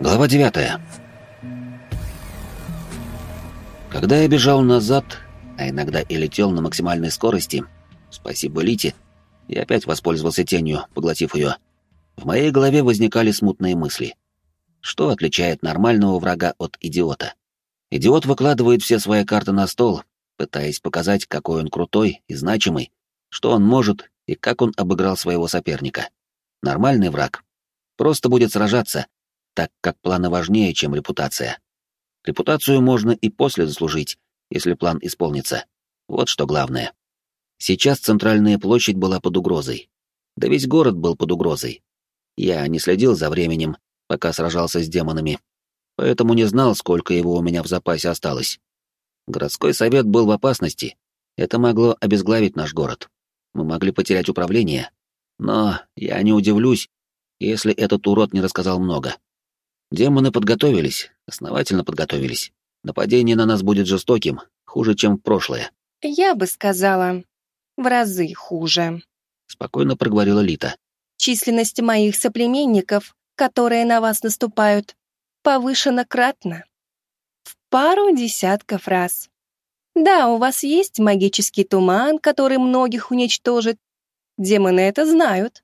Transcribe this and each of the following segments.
Глава 9. Когда я бежал назад, а иногда и летел на максимальной скорости, спасибо Лите, я опять воспользовался тенью, поглотив ее. В моей голове возникали смутные мысли. Что отличает нормального врага от идиота? Идиот выкладывает все свои карты на стол, пытаясь показать, какой он крутой и значимый, что он может и как он обыграл своего соперника. Нормальный враг просто будет сражаться, так как планы важнее, чем репутация. Репутацию можно и после заслужить, если план исполнится. Вот что главное. Сейчас центральная площадь была под угрозой. Да весь город был под угрозой. Я не следил за временем, пока сражался с демонами, поэтому не знал, сколько его у меня в запасе осталось. Городской совет был в опасности. Это могло обезглавить наш город. Мы могли потерять управление. Но я не удивлюсь, если этот урод не рассказал много. Демоны подготовились, основательно подготовились. Нападение на нас будет жестоким, хуже, чем в прошлое. Я бы сказала, в разы хуже. Спокойно проговорила Лита. Численность моих соплеменников, которые на вас наступают, повышена кратно. В пару десятков раз. Да, у вас есть магический туман, который многих уничтожит. Демоны это знают.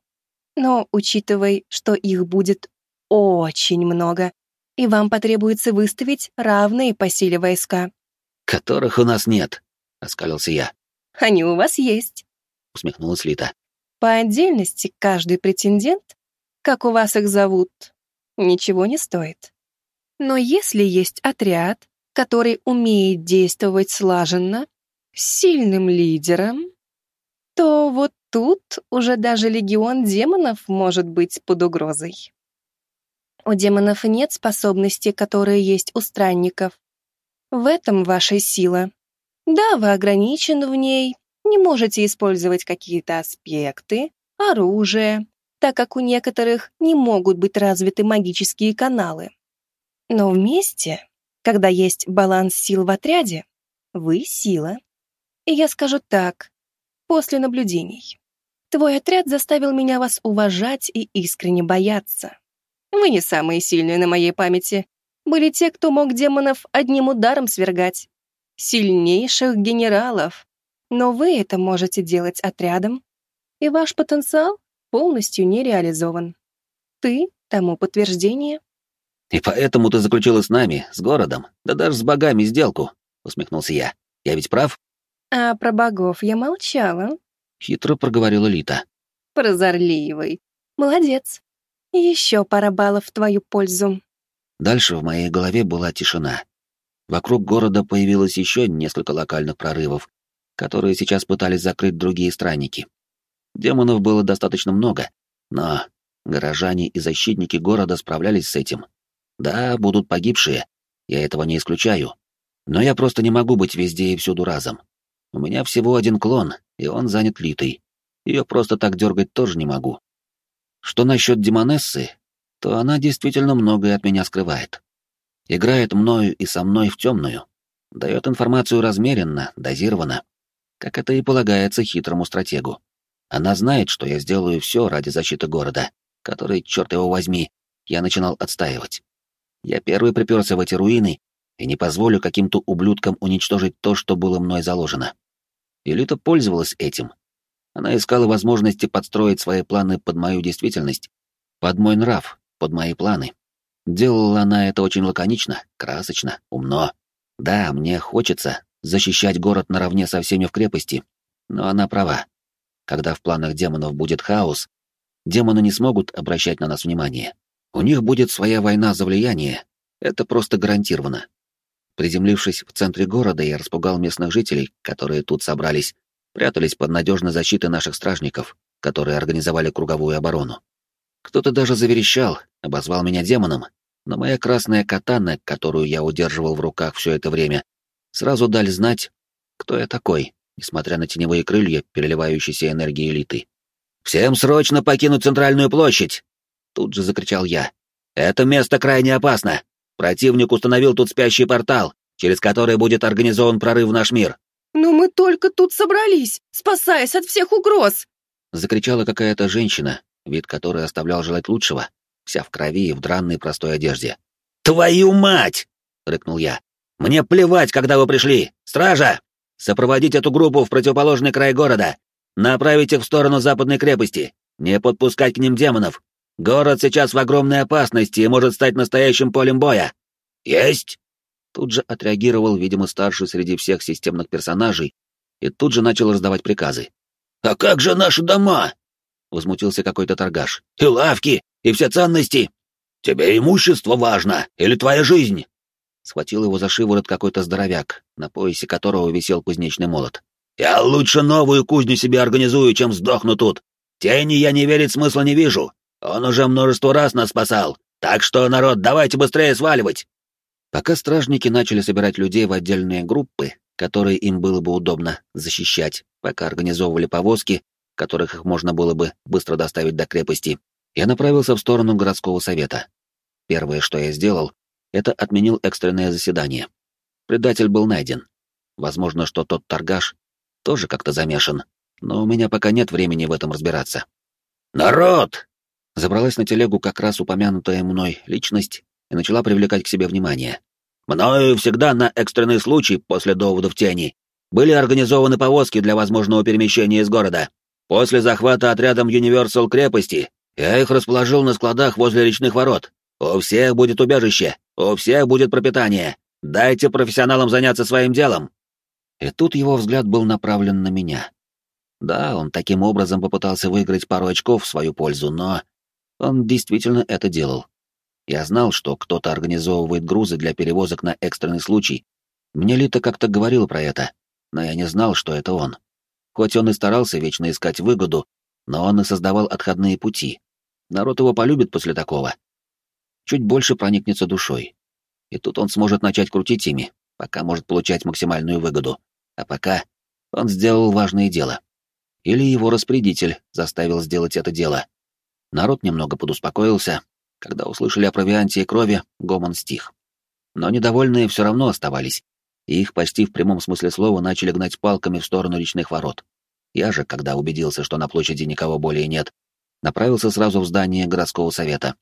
Но учитывай, что их будет очень много, и вам потребуется выставить равные по силе войска. «Которых у нас нет», — оскалился я. «Они у вас есть», — усмехнулась Лита. «По отдельности каждый претендент, как у вас их зовут, ничего не стоит. Но если есть отряд, который умеет действовать слаженно, с сильным лидером, то вот тут уже даже легион демонов может быть под угрозой. У демонов нет способностей, которые есть у странников. В этом ваша сила. Да, вы ограничены в ней, не можете использовать какие-то аспекты, оружие, так как у некоторых не могут быть развиты магические каналы. Но вместе, когда есть баланс сил в отряде, вы — сила. И я скажу так, после наблюдений. Твой отряд заставил меня вас уважать и искренне бояться. Вы не самые сильные на моей памяти. Были те, кто мог демонов одним ударом свергать. Сильнейших генералов. Но вы это можете делать отрядом. И ваш потенциал полностью не реализован. Ты тому подтверждение. «И поэтому ты заключила с нами, с городом, да даже с богами сделку», — усмехнулся я. «Я ведь прав?» «А про богов я молчала», — хитро проговорила Лита. «Прозорливый. Молодец. Еще пара баллов в твою пользу. Дальше в моей голове была тишина. Вокруг города появилось еще несколько локальных прорывов, которые сейчас пытались закрыть другие странники. Демонов было достаточно много, но горожане и защитники города справлялись с этим. Да, будут погибшие, я этого не исключаю. Но я просто не могу быть везде и всюду разом. У меня всего один клон, и он занят Литой. Ее просто так дергать тоже не могу. Что насчет Демонессы, то она действительно многое от меня скрывает. Играет мною и со мной в темную. Дает информацию размеренно, дозированно. Как это и полагается хитрому стратегу. Она знает, что я сделаю все ради защиты города, который, черт его возьми, я начинал отстаивать. Я первый приперся в эти руины и не позволю каким-то ублюдкам уничтожить то, что было мной заложено. Элита пользовалась этим, она искала возможности подстроить свои планы под мою действительность, под мой нрав, под мои планы. Делала она это очень лаконично, красочно, умно. Да, мне хочется защищать город наравне со всеми в крепости, но она права. Когда в планах демонов будет хаос, демоны не смогут обращать на нас внимание. У них будет своя война за влияние, это просто гарантировано. Приземлившись в центре города, я распугал местных жителей, которые тут собрались, прятались под надежной защитой наших стражников, которые организовали круговую оборону. Кто-то даже заверещал, обозвал меня демоном, но моя красная катана, которую я удерживал в руках все это время, сразу дали знать, кто я такой, несмотря на теневые крылья, переливающиеся энергией элиты. «Всем срочно покинуть центральную площадь!» Тут же закричал я. «Это место крайне опасно! Противник установил тут спящий портал, через который будет организован прорыв в наш мир. «Но мы только тут собрались, спасаясь от всех угроз!» Закричала какая-то женщина, вид которой оставлял желать лучшего. вся в крови и в дранной простой одежде. «Твою мать!» — рыкнул я. «Мне плевать, когда вы пришли! Стража! Сопроводить эту группу в противоположный край города! Направить их в сторону западной крепости! Не подпускать к ним демонов! Город сейчас в огромной опасности и может стать настоящим полем боя!» «Есть!» Тут же отреагировал, видимо, старший среди всех системных персонажей, и тут же начал раздавать приказы. «А как же наши дома?» — возмутился какой-то торгаш. «И лавки, и все ценности! Тебе имущество важно, или твоя жизнь?» Схватил его за шиворот какой-то здоровяк, на поясе которого висел кузнечный молот. «Я лучше новую кузню себе организую, чем сдохну тут. Тени я не верить смысла не вижу. Он уже множество раз нас спасал. Так что, народ, давайте быстрее сваливать!» Пока стражники начали собирать людей в отдельные группы, которые им было бы удобно защищать, пока организовывали повозки, которых их можно было бы быстро доставить до крепости, я направился в сторону городского совета. Первое, что я сделал, это отменил экстренное заседание. Предатель был найден. Возможно, что тот торгаш тоже как-то замешан, но у меня пока нет времени в этом разбираться. «Народ!» Забралась на телегу как раз упомянутая мной личность и начала привлекать к себе внимание. «Мною всегда на экстренный случай после доводов тени были организованы повозки для возможного перемещения из города. После захвата отрядом Universal крепости я их расположил на складах возле речных ворот. У всех будет убежище, у всех будет пропитание. Дайте профессионалам заняться своим делом». И тут его взгляд был направлен на меня. Да, он таким образом попытался выиграть пару очков в свою пользу, но он действительно это делал. Я знал, что кто-то организовывает грузы для перевозок на экстренный случай. Мне Лита как-то говорила про это, но я не знал, что это он. Хоть он и старался вечно искать выгоду, но он и создавал отходные пути. Народ его полюбит после такого. Чуть больше проникнется душой. И тут он сможет начать крутить ими, пока может получать максимальную выгоду. А пока он сделал важное дело. Или его распорядитель заставил сделать это дело. Народ немного подуспокоился, когда услышали о провианте и крови, гомон стих. Но недовольные все равно оставались, и их почти в прямом смысле слова начали гнать палками в сторону речных ворот. Я же, когда убедился, что на площади никого более нет, направился сразу в здание городского совета.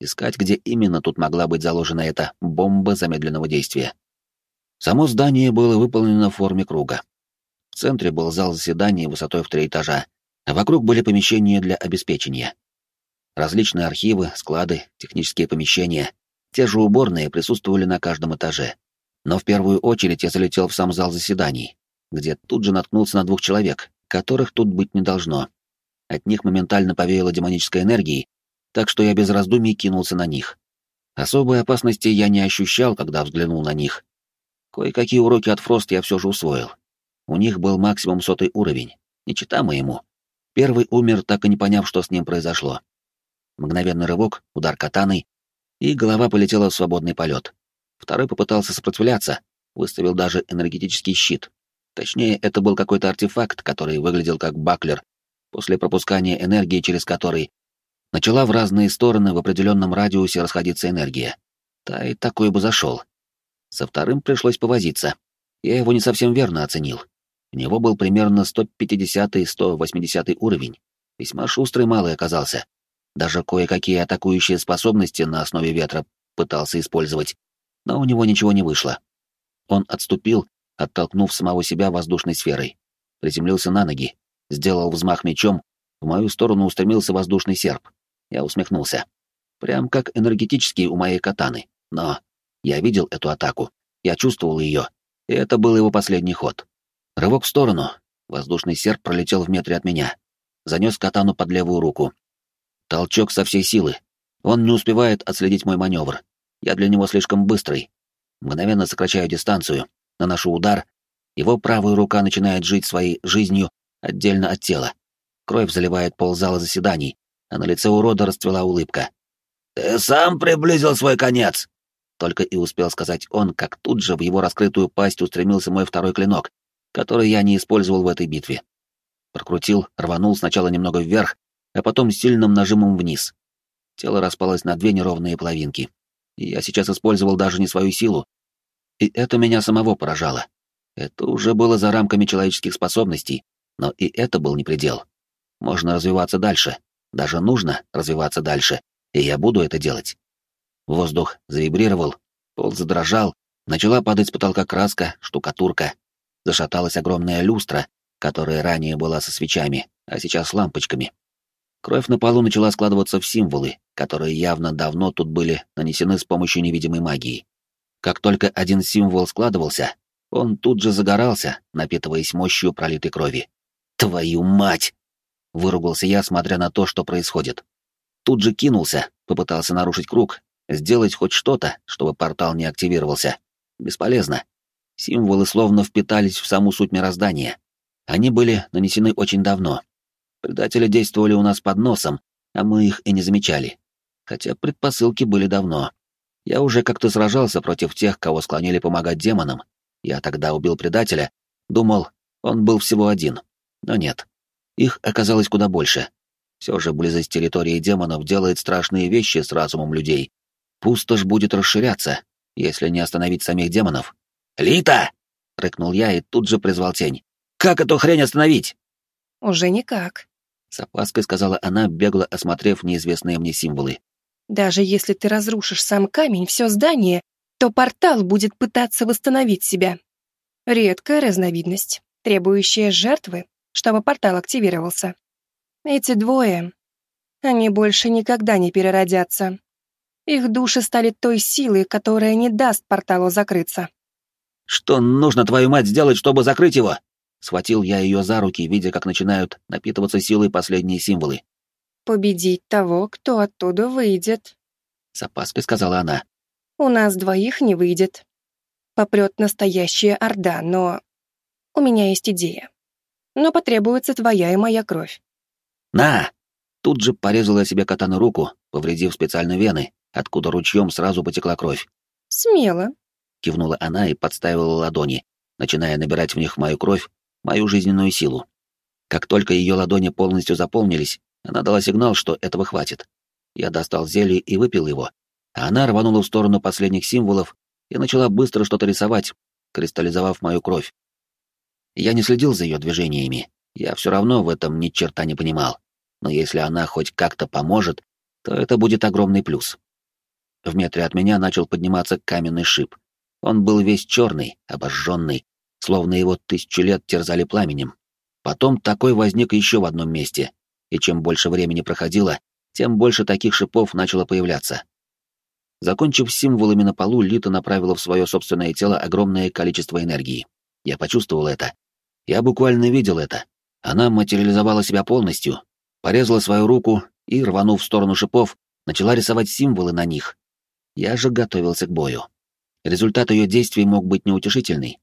Искать, где именно тут могла быть заложена эта бомба замедленного действия. Само здание было выполнено в форме круга. В центре был зал заседаний высотой в три этажа, а вокруг были помещения для обеспечения. Различные архивы, склады, технические помещения, те же уборные присутствовали на каждом этаже. Но в первую очередь я залетел в сам зал заседаний, где тут же наткнулся на двух человек, которых тут быть не должно. От них моментально повеяло демонической энергией, так что я без раздумий кинулся на них. Особой опасности я не ощущал, когда взглянул на них. Кое-какие уроки от Фрост я все же усвоил. У них был максимум сотый уровень, не чита моему. Первый умер, так и не поняв, что с ним произошло. Мгновенный рывок, удар катаной, и голова полетела в свободный полет. Второй попытался сопротивляться, выставил даже энергетический щит. Точнее, это был какой-то артефакт, который выглядел как баклер, после пропускания энергии через который начала в разные стороны в определенном радиусе расходиться энергия. Та и такой бы зашел. Со вторым пришлось повозиться. Я его не совсем верно оценил. У него был примерно 150-180 уровень. Весьма шустрый малый оказался. Даже кое-какие атакующие способности на основе ветра пытался использовать, но у него ничего не вышло. Он отступил, оттолкнув самого себя воздушной сферой. Приземлился на ноги, сделал взмах мечом, в мою сторону устремился воздушный серп. Я усмехнулся. Прям как энергетический у моей катаны. Но я видел эту атаку, я чувствовал ее, и это был его последний ход. Рывок в сторону. Воздушный серп пролетел в метре от меня. Занес катану под левую руку, Толчок со всей силы. Он не успевает отследить мой маневр. Я для него слишком быстрый. Мгновенно сокращаю дистанцию, наношу удар. Его правая рука начинает жить своей жизнью отдельно от тела. Кровь заливает ползала заседаний, а на лице урода расцвела улыбка. «Ты сам приблизил свой конец!» Только и успел сказать он, как тут же в его раскрытую пасть устремился мой второй клинок, который я не использовал в этой битве. Прокрутил, рванул сначала немного вверх, а потом сильным нажимом вниз. Тело распалось на две неровные половинки. И я сейчас использовал даже не свою силу. И это меня самого поражало. Это уже было за рамками человеческих способностей, но и это был не предел. Можно развиваться дальше. Даже нужно развиваться дальше. и я буду это делать. Воздух завибрировал, пол задрожал, начала падать с потолка краска, штукатурка. Зашаталась огромная люстра, которая ранее была со свечами, а сейчас лампочками. Кровь на полу начала складываться в символы, которые явно давно тут были нанесены с помощью невидимой магии. Как только один символ складывался, он тут же загорался, напитываясь мощью пролитой крови. «Твою мать!» — выругался я, смотря на то, что происходит. Тут же кинулся, попытался нарушить круг, сделать хоть что-то, чтобы портал не активировался. Бесполезно. Символы словно впитались в саму суть мироздания. Они были нанесены очень давно. Предатели действовали у нас под носом, а мы их и не замечали. Хотя предпосылки были давно. Я уже как-то сражался против тех, кого склонили помогать демонам. Я тогда убил предателя, думал, он был всего один. Но нет. Их оказалось куда больше. Все же близость территории демонов делает страшные вещи с разумом людей. Пустошь будет расширяться, если не остановить самих демонов. «Лита!» — рыкнул я и тут же призвал тень. «Как эту хрень остановить?» «Уже никак», — с опаской сказала она, бегло осмотрев неизвестные мне символы. «Даже если ты разрушишь сам камень, все здание, то портал будет пытаться восстановить себя. Редкая разновидность, требующая жертвы, чтобы портал активировался. Эти двое, они больше никогда не переродятся. Их души стали той силой, которая не даст порталу закрыться. «Что нужно, твою мать, сделать, чтобы закрыть его?» Схватил я ее за руки, видя, как начинают напитываться силой последние символы. «Победить того, кто оттуда выйдет», — с опаской сказала она. «У нас двоих не выйдет. Попрет настоящая орда, но... У меня есть идея. Но потребуется твоя и моя кровь». «На!» Тут же порезала себе катану руку, повредив специально вены, откуда ручьем сразу потекла кровь. «Смело», — кивнула она и подставила ладони, начиная набирать в них мою кровь, мою жизненную силу. Как только ее ладони полностью заполнились, она дала сигнал, что этого хватит. Я достал зелье и выпил его, а она рванула в сторону последних символов и начала быстро что-то рисовать, кристаллизовав мою кровь. Я не следил за ее движениями, я все равно в этом ни черта не понимал, но если она хоть как-то поможет, то это будет огромный плюс. В метре от меня начал подниматься каменный шип. Он был весь черный, обожженный, словно его тысячу лет терзали пламенем. Потом такой возник еще в одном месте, и чем больше времени проходило, тем больше таких шипов начало появляться. Закончив символами на полу, Лита направила в свое собственное тело огромное количество энергии. Я почувствовал это. Я буквально видел это. Она материализовала себя полностью, порезала свою руку и, рванув в сторону шипов, начала рисовать символы на них. Я же готовился к бою. Результат ее действий мог быть неутешительный.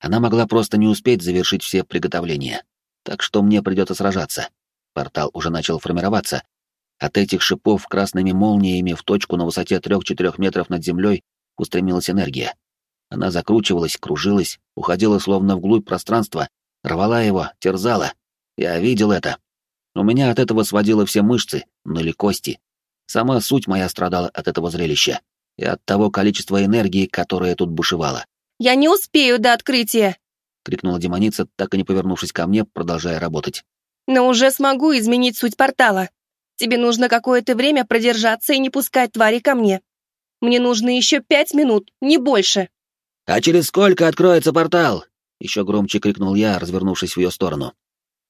Она могла просто не успеть завершить все приготовления. Так что мне придется сражаться. Портал уже начал формироваться. От этих шипов красными молниями в точку на высоте 3-4 метров над землей устремилась энергия. Она закручивалась, кружилась, уходила словно вглубь пространства, рвала его, терзала. Я видел это. У меня от этого сводило все мышцы, ныли кости. Сама суть моя страдала от этого зрелища и от того количества энергии, которое тут бушевало. «Я не успею до открытия!» — крикнула демоница, так и не повернувшись ко мне, продолжая работать. «Но уже смогу изменить суть портала. Тебе нужно какое-то время продержаться и не пускать твари ко мне. Мне нужно еще пять минут, не больше». «А через сколько откроется портал?» — еще громче крикнул я, развернувшись в ее сторону.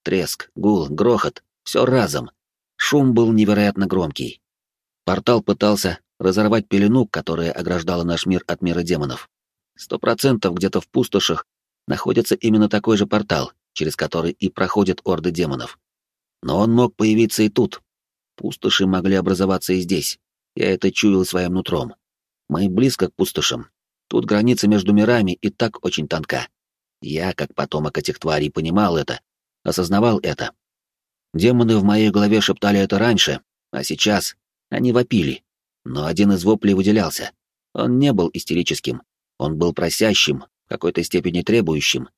Треск, гул, грохот — все разом. Шум был невероятно громкий. Портал пытался разорвать пелену, которая ограждала наш мир от мира демонов. Сто процентов где-то в пустошах находится именно такой же портал, через который и проходят орды демонов. Но он мог появиться и тут. Пустоши могли образоваться и здесь. Я это чуял своим нутром. Мы близко к пустошам. Тут граница между мирами и так очень тонка. Я, как потомок этих тварей, понимал это, осознавал это. Демоны в моей голове шептали это раньше, а сейчас они вопили. Но один из воплей выделялся. Он не был истерическим, он был просящим, в какой-то степени требующим.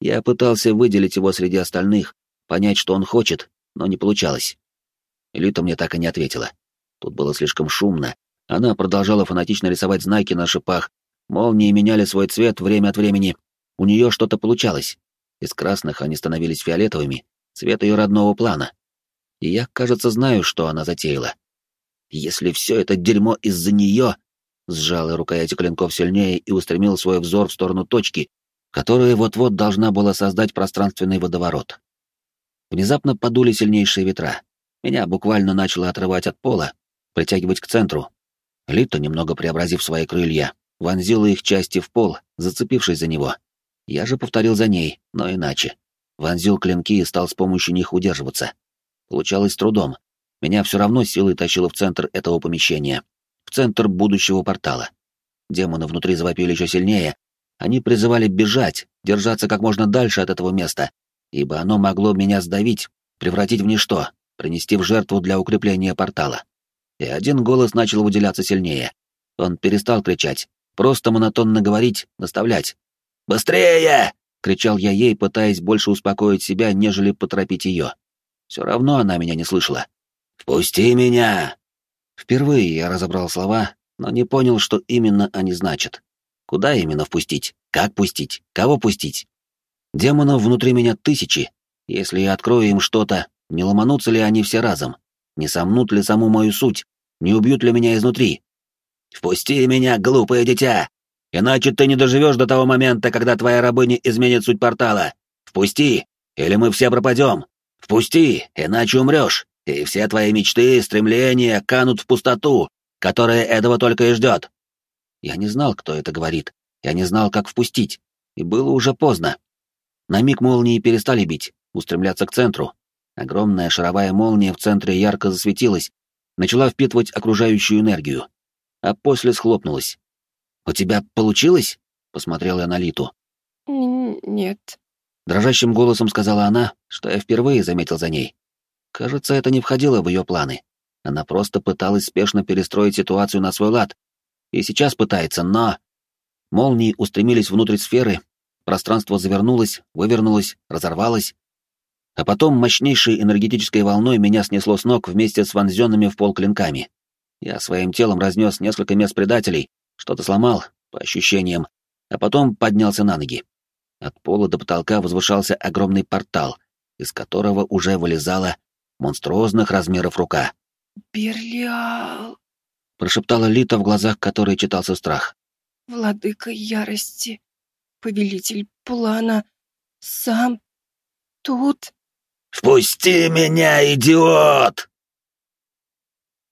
Я пытался выделить его среди остальных, понять, что он хочет, но не получалось. Элита мне так и не ответила. Тут было слишком шумно. Она продолжала фанатично рисовать знаки на шипах, молнии меняли свой цвет время от времени. У нее что-то получалось. Из красных они становились фиолетовыми, цвет ее родного плана. И я, кажется, знаю, что она затеяла. Если все это дерьмо из-за нее... Сжал рукояти клинков сильнее и устремил свой взор в сторону точки, которая вот-вот должна была создать пространственный водоворот. Внезапно подули сильнейшие ветра. Меня буквально начало отрывать от пола, притягивать к центру. Лита, немного преобразив свои крылья, вонзила их части в пол, зацепившись за него. Я же повторил за ней, но иначе. Вонзил клинки и стал с помощью них удерживаться. Получалось трудом. Меня все равно силой тащило в центр этого помещения, в центр будущего портала. Демоны внутри завопили еще сильнее. Они призывали бежать, держаться как можно дальше от этого места, ибо оно могло меня сдавить, превратить в ничто, принести в жертву для укрепления портала. И один голос начал выделяться сильнее. Он перестал кричать, просто монотонно говорить, наставлять. «Быстрее!» — кричал я ей, пытаясь больше успокоить себя, нежели поторопить ее. Все равно она меня не слышала. «Впусти меня!» Впервые я разобрал слова, но не понял, что именно они значат. Куда именно впустить? Как пустить? Кого пустить? Демонов внутри меня тысячи. Если я открою им что-то, не ломанутся ли они все разом? Не сомнут ли саму мою суть? Не убьют ли меня изнутри? «Впусти меня, глупое дитя! Иначе ты не доживешь до того момента, когда твоя рабыня изменит суть портала. Впусти, или мы все пропадем. Впусти, иначе умрешь, и все твои мечты, стремления канут в пустоту, которая этого только и ждет. Я не знал, кто это говорит. Я не знал, как впустить. И было уже поздно. На миг молнии перестали бить, устремляться к центру. Огромная шаровая молния в центре ярко засветилась, начала впитывать окружающую энергию. А после схлопнулась. «У тебя получилось?» — посмотрела я на Литу. «Нет», Дрожащим голосом сказала она, что я впервые заметил за ней. Кажется, это не входило в ее планы. Она просто пыталась спешно перестроить ситуацию на свой лад. И сейчас пытается, но... Молнии устремились внутрь сферы, пространство завернулось, вывернулось, разорвалось. А потом мощнейшей энергетической волной меня снесло с ног вместе с вонзенными в пол клинками. Я своим телом разнес несколько мест предателей, что-то сломал, по ощущениям, а потом поднялся на ноги. От пола до потолка возвышался огромный портал, из которого уже вылезала монструозных размеров рука. «Берлиал!» — прошептала Лита, в глазах которой читался страх. «Владыка ярости, повелитель плана, сам тут...» «Впусти меня, идиот!»